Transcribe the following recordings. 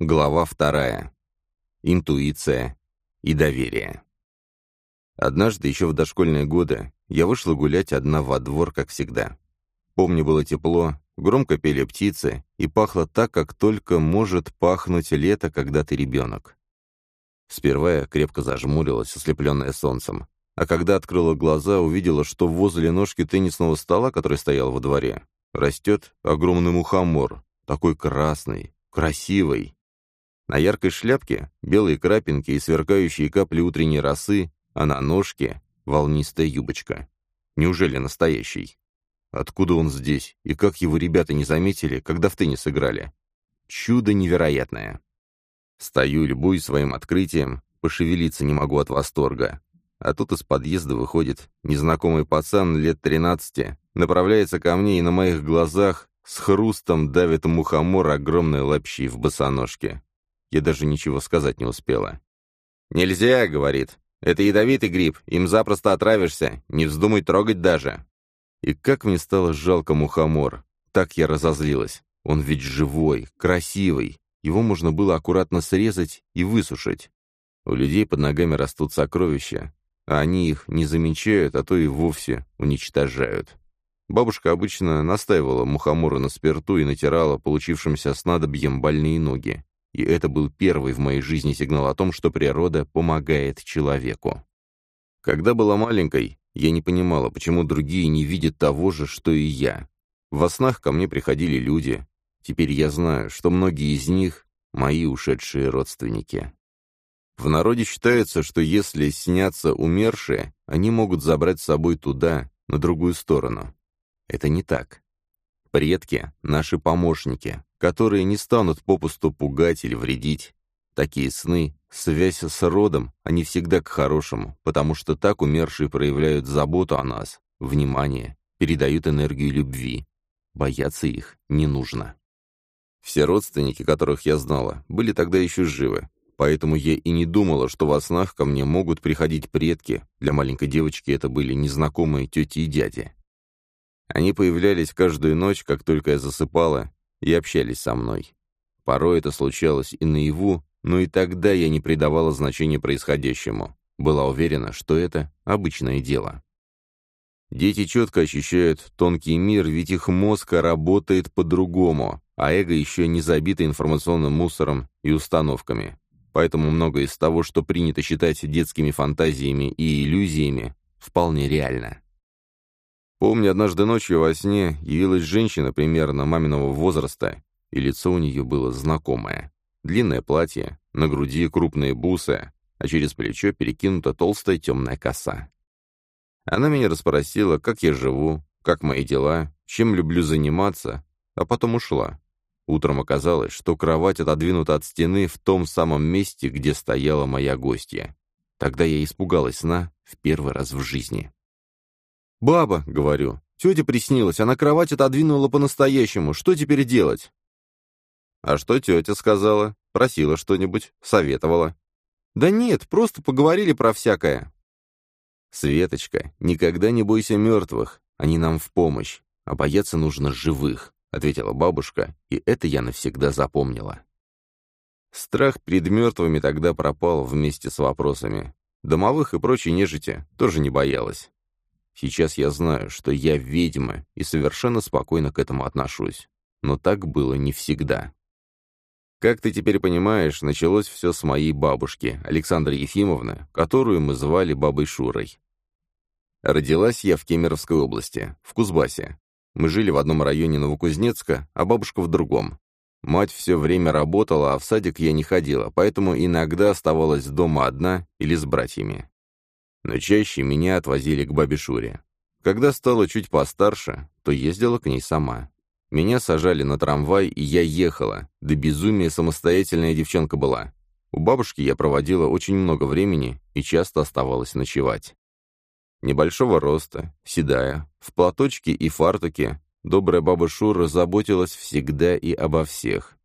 Глава вторая. Интуиция и доверие. Однажды, еще в дошкольные годы, я вышла гулять одна во двор, как всегда. Помню, было тепло, громко пели птицы, и пахло так, как только может пахнуть лето, когда ты ребенок. Сперва я крепко зажмурилась, ослепленная солнцем, а когда открыла глаза, увидела, что возле ножки теннисного стола, который стоял во дворе, растет огромный мухомор, такой красный, красивый, на яркой шляпке белые крапинки и сверкающие капли утренней росы, а на ножке волнистая юбочка. Неужели настоящий? Откуда он здесь, и как его ребята не заметили, когда в теннис играли? Чудо невероятное. Стою, любуюсь своим открытием, пошевелиться не могу от восторга. А тут из подъезда выходит незнакомый пацан лет тринадцати, направляется ко мне и на моих глазах с хрустом давит мухомор огромной лапщей в босоножке. Я даже ничего сказать не успела. «Нельзя», — говорит. «Это ядовитый гриб, им запросто отравишься, не вздумай трогать даже». И как мне стало жалко мухомор. Так я разозлилась. Он ведь живой, красивый. Его можно было аккуратно срезать и высушить. У людей под ногами растут сокровища, а они их не замечают, а то и вовсе уничтожают. Бабушка обычно настаивала мухоморы на спирту и натирала получившимся снадобьем больные ноги и это был первый в моей жизни сигнал о том, что природа помогает человеку. Когда была маленькой, я не понимала, почему другие не видят того же, что и я. Во снах ко мне приходили люди. Теперь я знаю, что многие из них — мои ушедшие родственники. В народе считается, что если снятся умершие, они могут забрать с собой туда, на другую сторону. Это не так. Предки — наши помощники, которые не станут попусту пугать или вредить. Такие сны, связь с родом, они всегда к хорошему, потому что так умершие проявляют заботу о нас, внимание, передают энергию любви. Бояться их не нужно. Все родственники, которых я знала, были тогда еще живы, поэтому я и не думала, что во снах ко мне могут приходить предки, для маленькой девочки это были незнакомые тети и дяди. Они появлялись каждую ночь, как только я засыпала, и общались со мной. Порой это случалось и наяву, но и тогда я не придавала значения происходящему. Была уверена, что это обычное дело. Дети четко ощущают тонкий мир, ведь их мозг работает по-другому, а эго еще не забито информационным мусором и установками. Поэтому многое из того, что принято считать детскими фантазиями и иллюзиями, вполне реально. Помню, однажды ночью во сне явилась женщина примерно маминого возраста, и лицо у нее было знакомое. Длинное платье, на груди крупные бусы, а через плечо перекинута толстая темная коса. Она меня расспросила, как я живу, как мои дела, чем люблю заниматься, а потом ушла. Утром оказалось, что кровать отодвинута от стены в том самом месте, где стояла моя гостья. Тогда я испугалась сна в первый раз в жизни. «Баба», — говорю, — «тетя приснилась, она кровать отодвинула по-настоящему. Что теперь делать?» «А что тетя сказала? Просила что-нибудь? Советовала?» «Да нет, просто поговорили про всякое». «Светочка, никогда не бойся мертвых, они нам в помощь, а бояться нужно живых», — ответила бабушка, и это я навсегда запомнила. Страх перед мертвыми тогда пропал вместе с вопросами. Домовых и прочей нежити тоже не боялась. Сейчас я знаю, что я ведьма, и совершенно спокойно к этому отношусь. Но так было не всегда. Как ты теперь понимаешь, началось все с моей бабушки, Александры Ефимовны, которую мы звали бабой Шурой. Родилась я в Кемеровской области, в Кузбассе. Мы жили в одном районе Новокузнецка, а бабушка в другом. Мать все время работала, а в садик я не ходила, поэтому иногда оставалась дома одна или с братьями но чаще меня отвозили к бабе Шуре. Когда стала чуть постарше, то ездила к ней сама. Меня сажали на трамвай, и я ехала. До безумия самостоятельная девчонка была. У бабушки я проводила очень много времени и часто оставалась ночевать. Небольшого роста, седая, в платочке и фартуке, добрая баба Шура заботилась всегда и обо всех.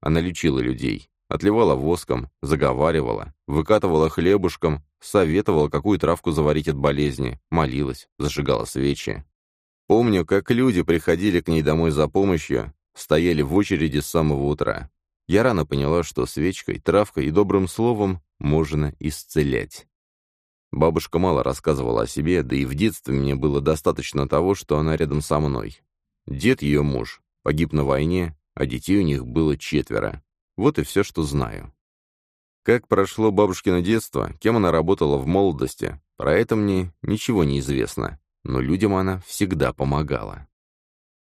Она лечила людей, отливала воском, заговаривала, выкатывала хлебушком, советовала, какую травку заварить от болезни, молилась, зажигала свечи. Помню, как люди приходили к ней домой за помощью, стояли в очереди с самого утра. Я рано поняла, что свечкой, травкой и добрым словом можно исцелять. Бабушка мало рассказывала о себе, да и в детстве мне было достаточно того, что она рядом со мной. Дед ее муж погиб на войне, а детей у них было четверо. Вот и все, что знаю. Как прошло бабушкино детство, кем она работала в молодости, про это мне ничего не известно, но людям она всегда помогала.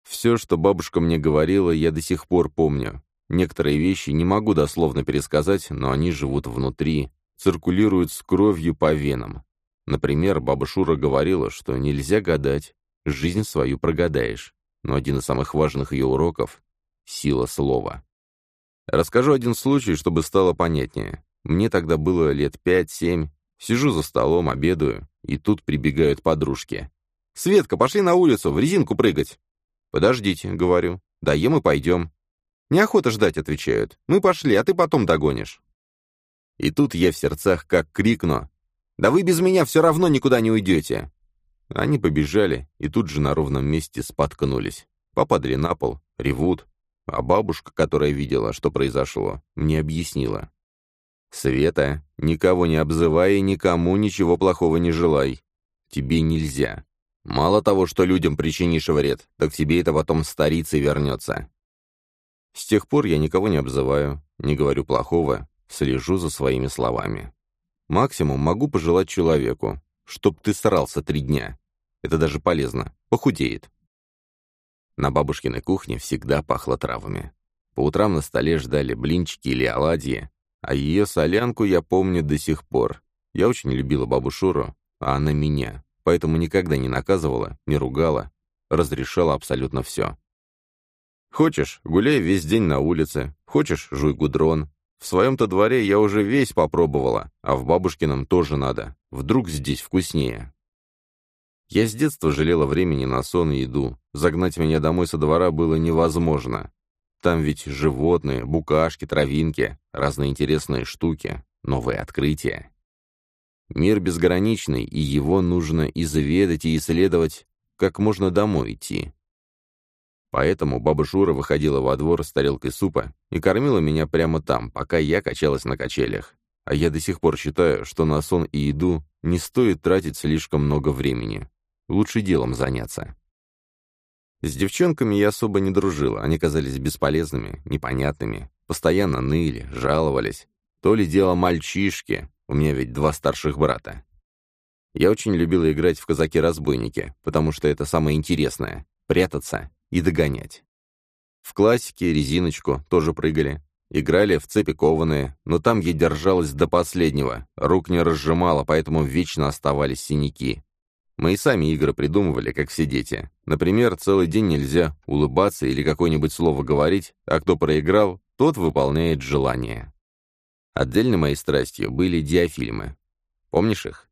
Все, что бабушка мне говорила, я до сих пор помню. Некоторые вещи не могу дословно пересказать, но они живут внутри, циркулируют с кровью по венам. Например, баба Шура говорила, что нельзя гадать, жизнь свою прогадаешь. Но один из самых важных ее уроков — сила слова. Расскажу один случай, чтобы стало понятнее. Мне тогда было лет пять-семь. Сижу за столом, обедаю, и тут прибегают подружки. «Светка, пошли на улицу, в резинку прыгать!» «Подождите», — говорю. «Доем и пойдем». «Неохота ждать», — отвечают. «Мы пошли, а ты потом догонишь». И тут я в сердцах как крикну. «Да вы без меня все равно никуда не уйдете!» Они побежали и тут же на ровном месте споткнулись. Попадали на пол, ревут. А бабушка, которая видела, что произошло, мне объяснила. «Света, никого не обзывай и никому ничего плохого не желай. Тебе нельзя. Мало того, что людям причинишь вред, так тебе это потом старицей вернется». С тех пор я никого не обзываю, не говорю плохого, слежу за своими словами. Максимум могу пожелать человеку, чтоб ты срался три дня. Это даже полезно, похудеет. На бабушкиной кухне всегда пахло травами. По утрам на столе ждали блинчики или оладьи, а ее солянку я помню до сих пор. Я очень любила бабу Шуру, а она меня, поэтому никогда не наказывала, не ругала, разрешала абсолютно все. Хочешь, гуляй весь день на улице, хочешь, жуй гудрон. В своем-то дворе я уже весь попробовала, а в бабушкином тоже надо. Вдруг здесь вкуснее. Я с детства жалела времени на сон и еду. Загнать меня домой со двора было невозможно. Там ведь животные, букашки, травинки, разные интересные штуки, новые открытия. Мир безграничный, и его нужно и заведать, и исследовать, как можно домой идти. Поэтому баба Шура выходила во двор с тарелкой супа и кормила меня прямо там, пока я качалась на качелях. А я до сих пор считаю, что на сон и еду не стоит тратить слишком много времени. Лучше делом заняться. С девчонками я особо не дружила, они казались бесполезными, непонятными, постоянно ныли, жаловались. То ли дело мальчишки, у меня ведь два старших брата. Я очень любила играть в казаки-разбойники, потому что это самое интересное — прятаться и догонять. В классике резиночку тоже прыгали. Играли в цепи кованые, но там я держалась до последнего, рук не разжимала, поэтому вечно оставались синяки. Мы и сами игры придумывали, как все дети. Например, целый день нельзя улыбаться или какое-нибудь слово говорить, а кто проиграл, тот выполняет желание. Отдельной моей страстью были диафильмы. Помнишь их?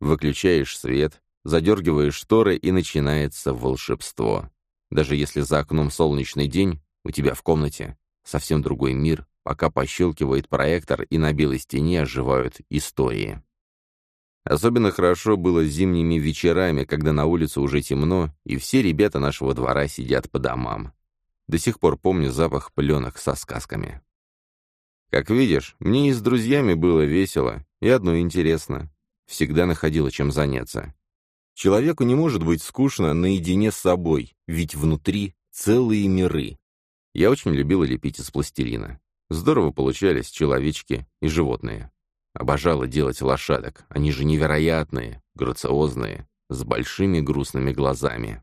Выключаешь свет, задергиваешь шторы, и начинается волшебство. Даже если за окном солнечный день, у тебя в комнате совсем другой мир, пока пощелкивает проектор, и на белой стене оживают истории. Особенно хорошо было зимними вечерами, когда на улице уже темно, и все ребята нашего двора сидят по домам. До сих пор помню запах пленок со сказками. Как видишь, мне и с друзьями было весело, и одно интересно. Всегда находила чем заняться. Человеку не может быть скучно наедине с собой, ведь внутри целые миры. Я очень любила лепить из пластилина. Здорово получались человечки и животные. Обожала делать лошадок. Они же невероятные, грациозные, с большими грустными глазами.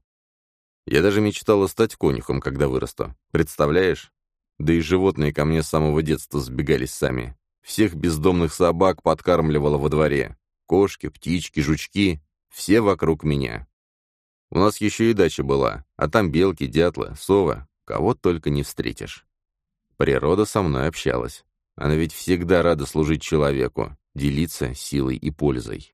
Я даже мечтала стать конюхом, когда вырасту. Представляешь? Да и животные ко мне с самого детства сбегались сами. Всех бездомных собак подкармливала во дворе. Кошки, птички, жучки — все вокруг меня. У нас еще и дача была, а там белки, дятлы, совы, кого только не встретишь. Природа со мной общалась. Она ведь всегда рада служить человеку, делиться силой и пользой.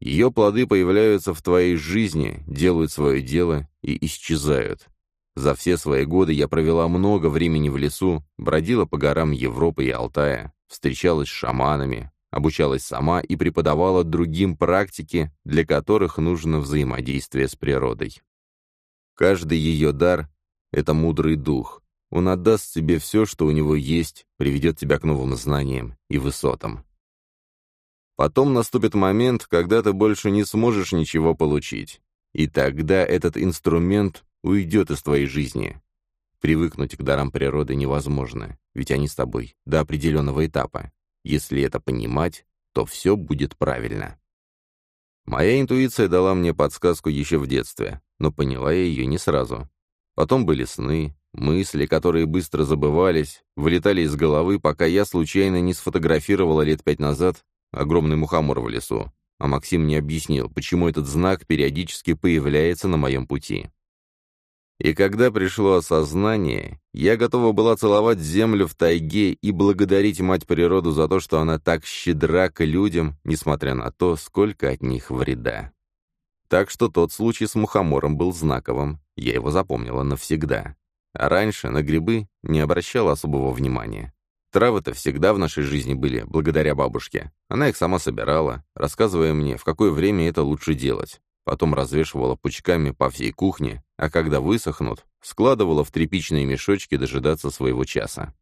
Ее плоды появляются в твоей жизни, делают свое дело и исчезают. За все свои годы я провела много времени в лесу, бродила по горам Европы и Алтая, встречалась с шаманами, обучалась сама и преподавала другим практики, для которых нужно взаимодействие с природой. Каждый ее дар — это мудрый дух, он отдаст тебе все, что у него есть, приведет тебя к новым знаниям и высотам. Потом наступит момент, когда ты больше не сможешь ничего получить. И тогда этот инструмент уйдет из твоей жизни. Привыкнуть к дарам природы невозможно, ведь они с тобой до определенного этапа. Если это понимать, то все будет правильно. Моя интуиция дала мне подсказку еще в детстве, но поняла я ее не сразу. Потом были сны, мысли, которые быстро забывались, вылетали из головы, пока я случайно не сфотографировала лет пять назад огромный мухомор в лесу, а Максим не объяснил, почему этот знак периодически появляется на моем пути. И когда пришло осознание, я готова была целовать землю в тайге и благодарить мать природу за то, что она так щедра к людям, несмотря на то, сколько от них вреда. Так что тот случай с мухомором был знаковым, я его запомнила навсегда. А раньше на грибы не обращала особого внимания. Травы-то всегда в нашей жизни были, благодаря бабушке. Она их сама собирала, рассказывая мне, в какое время это лучше делать потом развешивала пучками по всей кухне, а когда высохнут, складывала в тряпичные мешочки дожидаться своего часа.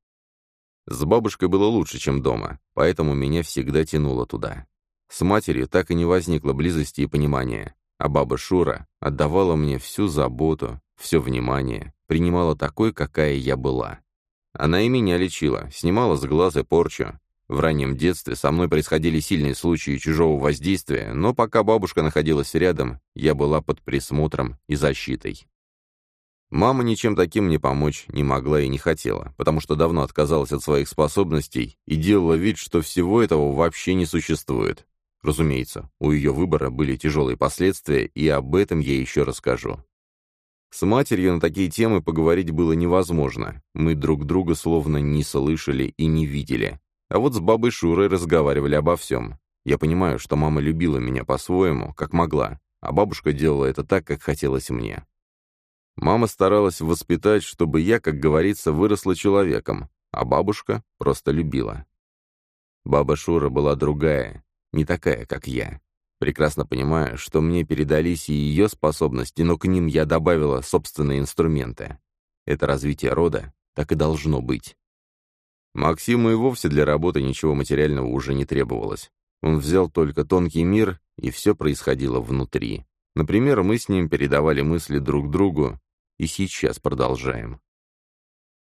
С бабушкой было лучше, чем дома, поэтому меня всегда тянуло туда. С матерью так и не возникло близости и понимания, а баба Шура отдавала мне всю заботу, все внимание, принимала такой, какая я была. Она и меня лечила, снимала с глаз и порчу, в раннем детстве со мной происходили сильные случаи чужого воздействия, но пока бабушка находилась рядом, я была под присмотром и защитой. Мама ничем таким мне помочь не могла и не хотела, потому что давно отказалась от своих способностей и делала вид, что всего этого вообще не существует. Разумеется, у ее выбора были тяжелые последствия, и об этом я еще расскажу. С матерью на такие темы поговорить было невозможно. Мы друг друга словно не слышали и не видели. А вот с бабой Шурой разговаривали обо всем. Я понимаю, что мама любила меня по-своему, как могла, а бабушка делала это так, как хотелось мне. Мама старалась воспитать, чтобы я, как говорится, выросла человеком, а бабушка просто любила. Баба Шура была другая, не такая, как я. Прекрасно понимаю, что мне передались и ее способности, но к ним я добавила собственные инструменты. Это развитие рода так и должно быть. Максиму и вовсе для работы ничего материального уже не требовалось. Он взял только тонкий мир, и все происходило внутри. Например, мы с ним передавали мысли друг другу, и сейчас продолжаем.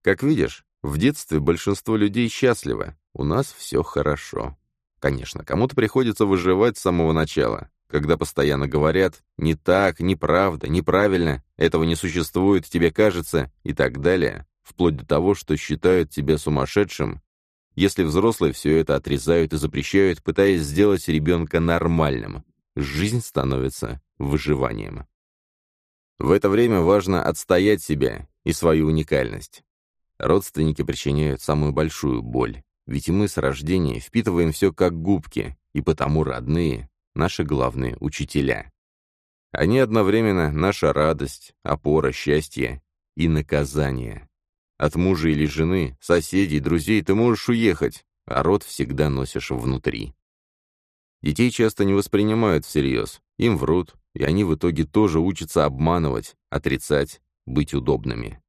Как видишь, в детстве большинство людей счастливы, у нас все хорошо. Конечно, кому-то приходится выживать с самого начала, когда постоянно говорят «не так», «неправда», «неправильно», «этого не существует», «тебе кажется» и так далее вплоть до того, что считают тебя сумасшедшим, если взрослые все это отрезают и запрещают, пытаясь сделать ребенка нормальным. Жизнь становится выживанием. В это время важно отстоять себя и свою уникальность. Родственники причиняют самую большую боль, ведь мы с рождения впитываем все как губки, и потому родные — наши главные учителя. Они одновременно наша радость, опора, счастье и наказание. От мужа или жены, соседей, друзей ты можешь уехать, а род всегда носишь внутри. Детей часто не воспринимают всерьез, им врут, и они в итоге тоже учатся обманывать, отрицать, быть удобными.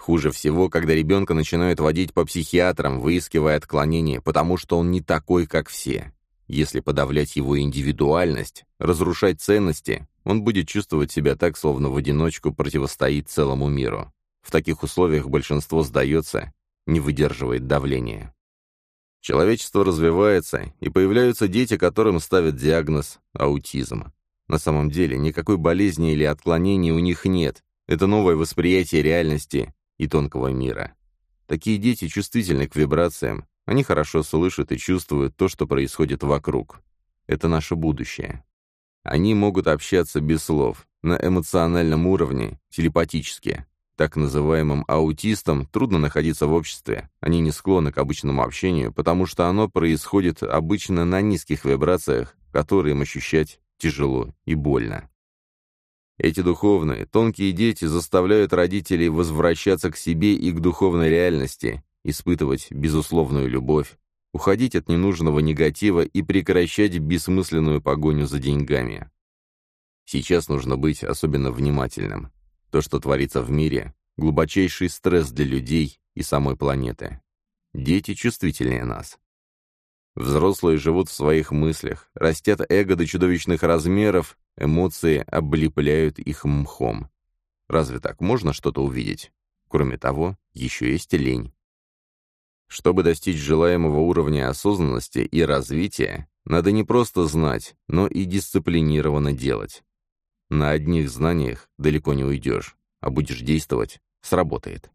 Хуже всего, когда ребенка начинают водить по психиатрам, выискивая отклонения, потому что он не такой, как все. Если подавлять его индивидуальность, разрушать ценности, он будет чувствовать себя так, словно в одиночку противостоит целому миру. В таких условиях большинство сдается, не выдерживает давления. Человечество развивается, и появляются дети, которым ставят диагноз аутизм. На самом деле никакой болезни или отклонений у них нет. Это новое восприятие реальности и тонкого мира. Такие дети чувствительны к вибрациям, они хорошо слышат и чувствуют то, что происходит вокруг. Это наше будущее. Они могут общаться без слов, на эмоциональном уровне, телепатически. Так называемым аутистам трудно находиться в обществе. Они не склонны к обычному общению, потому что оно происходит обычно на низких вибрациях, которые им ощущать тяжело и больно. Эти духовные, тонкие дети заставляют родителей возвращаться к себе и к духовной реальности, испытывать безусловную любовь, уходить от ненужного негатива и прекращать бессмысленную погоню за деньгами. Сейчас нужно быть особенно внимательным. То, что творится в мире, глубочайший стресс для людей и самой планеты. Дети чувствительнее нас. Взрослые живут в своих мыслях, растят эго до чудовищных размеров, эмоции облепляют их мхом. Разве так можно что-то увидеть? Кроме того, еще есть лень. Чтобы достичь желаемого уровня осознанности и развития, надо не просто знать, но и дисциплинированно делать. На одних знаниях далеко не уйдешь, а будешь действовать — сработает.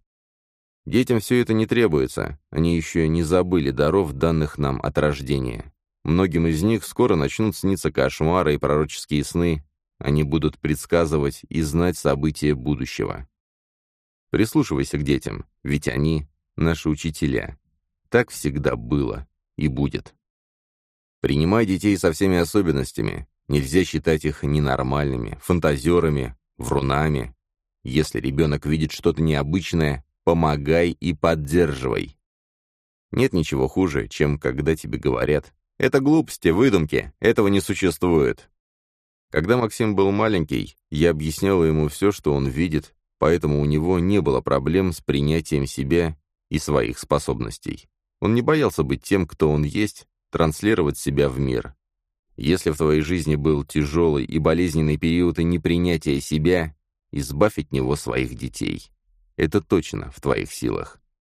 Детям все это не требуется, они еще не забыли даров, данных нам от рождения. Многим из них скоро начнут сниться кошмары и пророческие сны, они будут предсказывать и знать события будущего. Прислушивайся к детям, ведь они — наши учителя. Так всегда было и будет. Принимай детей со всеми особенностями. Нельзя считать их ненормальными, фантазерами, врунами. Если ребенок видит что-то необычное, Помогай и поддерживай. Нет ничего хуже, чем когда тебе говорят «Это глупости, выдумки, этого не существует». Когда Максим был маленький, я объяснял ему все, что он видит, поэтому у него не было проблем с принятием себя и своих способностей. Он не боялся быть тем, кто он есть, транслировать себя в мир. Если в твоей жизни был тяжелый и болезненный период и непринятия себя, избавь от него своих детей. Это точно в твоих силах.